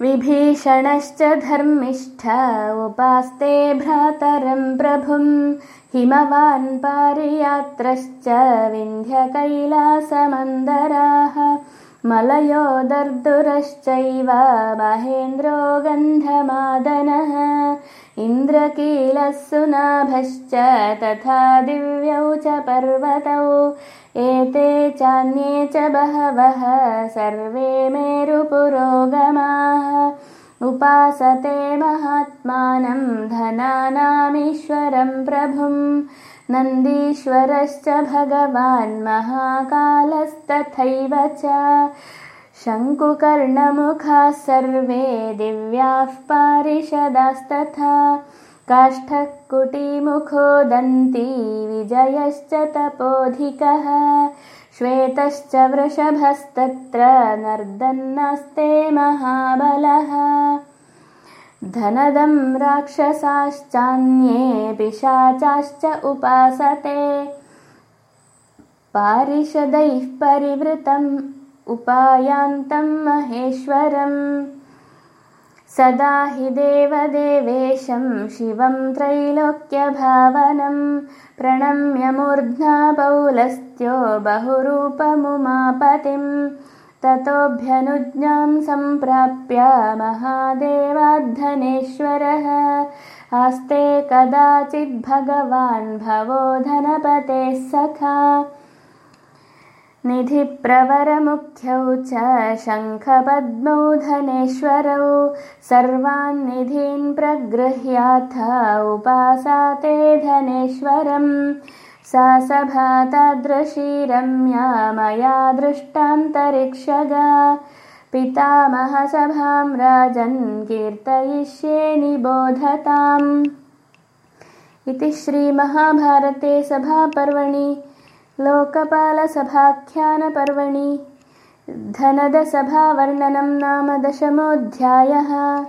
विभीषणश्च धर्मिष्ठ उपास्ते भ्रातरं प्रभुं हिमवान् पारियात्रश्च विन्ध्यकैलासमन्दराः मलयो दर्दुरश्चैव महेन्द्रो गन्धमादनः इन्द्रकीलः सुनाभश्च तथा दिव्यौ च पर्वतौ एते चान्ये च बहवः सर्वे मेरुपुरोगमाः उपासते महात्मानं धनानामीश्वरं प्रभुं। नन्दीश्वरश्च भगवान् महाकालस्तथैव च। शङ्कुकर्णमुखाः सर्वे दिव्याः पारिषदास्तथा। काष्ठः कुटीमुखो दन्ती विजयश्च तपोधिकः। श्वेतश्च वृषभस्तत्र नर्दन्नास्ते महाबलः धनदं राक्षसाश्चान्ये पिशाचाश्च उपासते। पारिषदैः परिवृतम् उपायान्तं महेश्वरम्। सदा हि देवदेवेशं शिवं त्रैलोक्यभावनं। प्रणम्य मूर्ध्ना पौलस्त्यो बहुरूपमुमापतिं ततोऽभ्यनुज्ञां सम्प्राप्य महादेवाद्धनेश्वरः। आस्ते कदाचिद्भगवान् भवो धनपतेः सखा। निधिप्रवरमुख्यौ च शङ्खपद्मौ धनेश्वरौ। सर्वान् निधीन् प्रगृह्याथ उपासाते धनेश्वरम् सा सभा तादृशी रम्या मया दृष्टान्तरिक्षगा। पितामहसभां राजन् कीर्तयिष्ये निबोधताम्। इति श्रीमहाभारते सभापर्वणि लोकपालसभाख्यानपर्वणि धनदसभावर्णनं नाम दशमोऽध्यायः